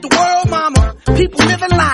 the world, mama. People living like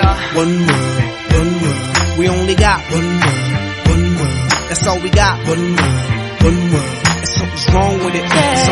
Sing with me. One world, one world. We only got one world, one world. That's all we got. One world, one world. And something's wrong with it.